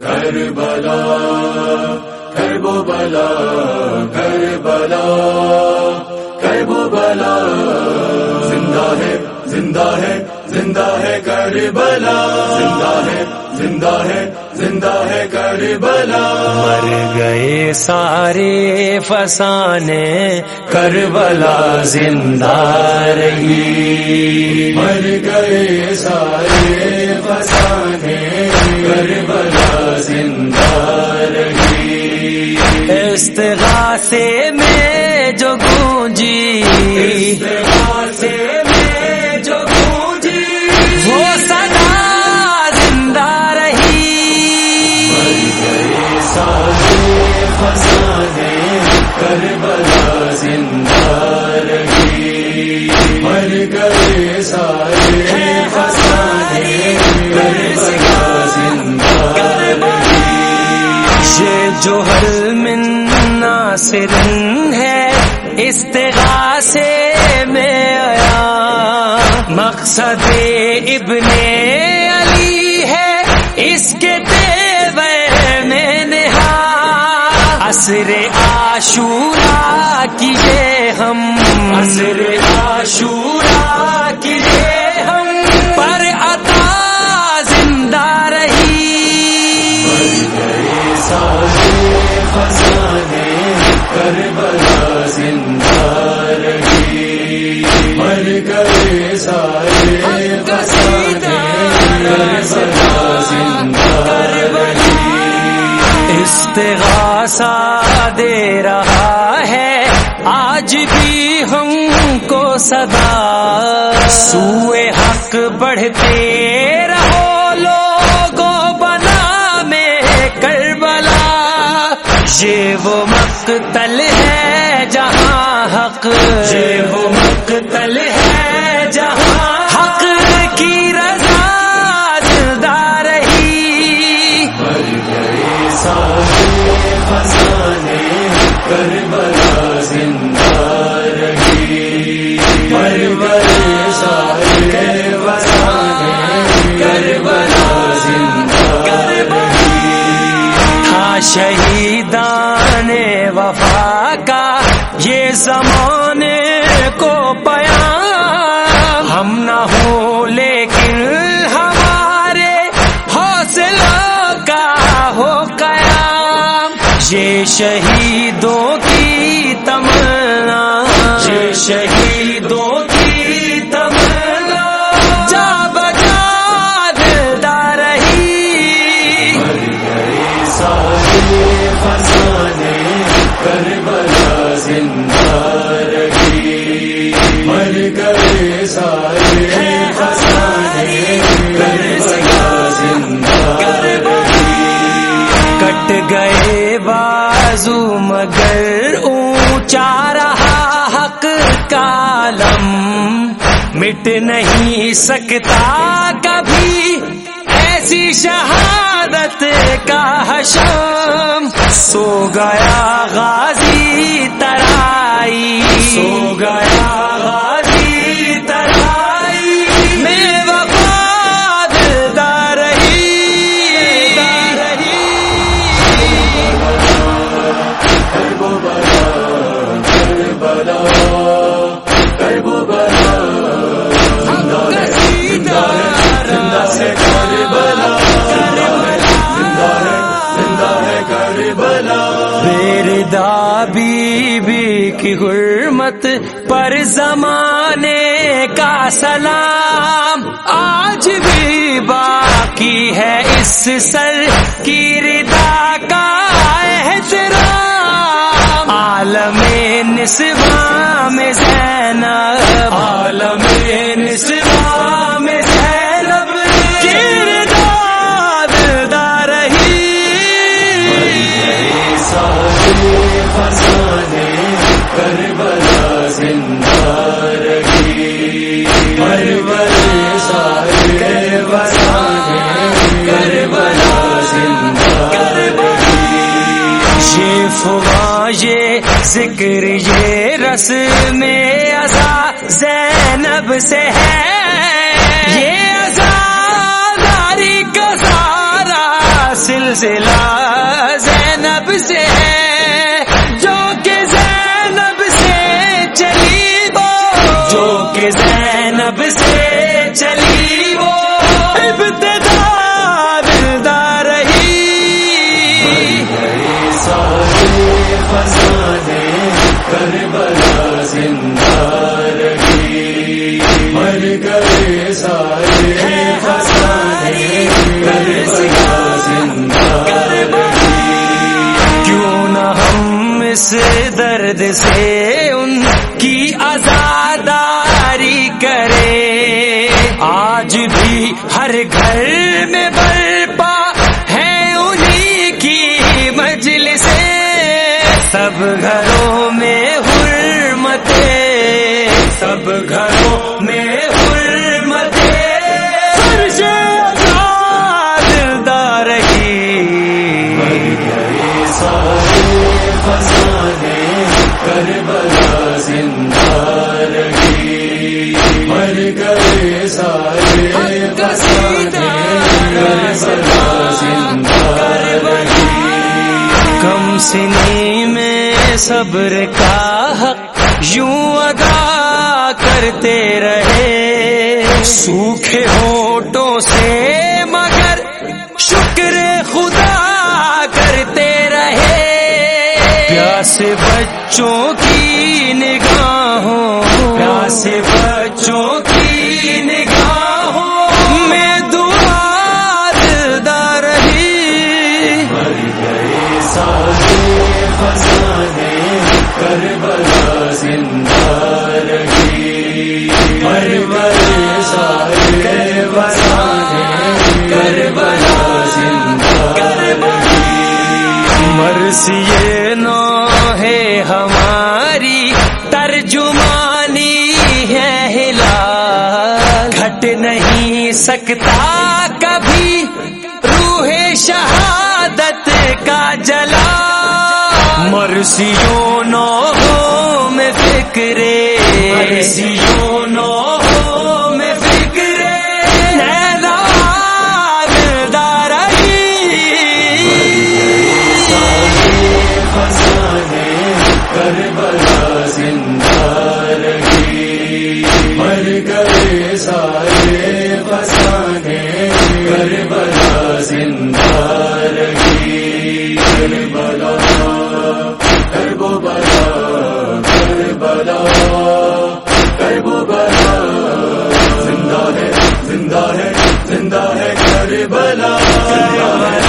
کربلا کربو بلا کربلا کربو بلا زندہ ہے زندہ ہے زندہ ہے کربلا. زندہ ہے زندہ ہے زندہ ہے کربلا. مر گئے سارے فسانے کربلا زندہ رہی۔ مر گئے سارے فسانے رہی استغاثے میں جو گونجی۔ ناصرن ہے استغاثے میں آیا۔ مقصد ابن علی ہے اس کے تیور میں نہا۔ عصر عاشورا کیے ہم۔ عصر عاشورا سا دے رہا ہے۔ آج بھی ہم کو صدا سوئے حق بڑھتے رہو، لوگوں بنا میں کربلا۔ یہ وہ مقتل ہے جہاں حق یہ شہیدان وفا کا یہ زمانے کو پیام ہم نہ ہو لیکن ہمارے حوصلوں کا ہو قیام یہ شہیدوں کی تمنا یہ شہیدوں کی تمنا جا بجا دلدا رہی سارے کربلا زندہ مر گئے سارے کربلا زندہ کٹ گئے بازو مگر اونچا رہا حق کالم مٹ نہیں سکتا کبھی ایسی شہادت کا حشم۔ سو گیا غازی بی بی کی حرمت پر زمانے کا سلام آج بھی باقی ہے اس سر کی ردا کا احترام۔ عالم نسبہ میں زینب، عالم نسبہ ذکر یہ رس میں ازا زینب سے ہے۔ یہ ازا گزارا سلسلہ سارے کیوں نہ ہم درد سے ان کی آزاداری کرے آج بھی ہر گھر میں سب گھروں میں حرمتیں فرش دار رہی سارے فسانے کربلا زندہ رہی مر گئے سارے فسانے کربلا زندہ رہی کم سنی میں صبر کا حق یوں ادا کرتے رہے۔ سوکھے ہوٹوں سے مگر شکر خدا کرتے رہے۔ پیاس بچوں کی نگاہوں پیاس بچوں مرسی نو ہے ہماری ترجمانی ہے ہلا گھٹ نہیں سکتا کبھی روح شہادت کا جلا مرسیوں نو ہو میں فکرے، مرسیوں نو میں فکرے نینا دلدار فسانے کربلا زندہ رہی۔ مر گئے سارے فسانے کربلا۔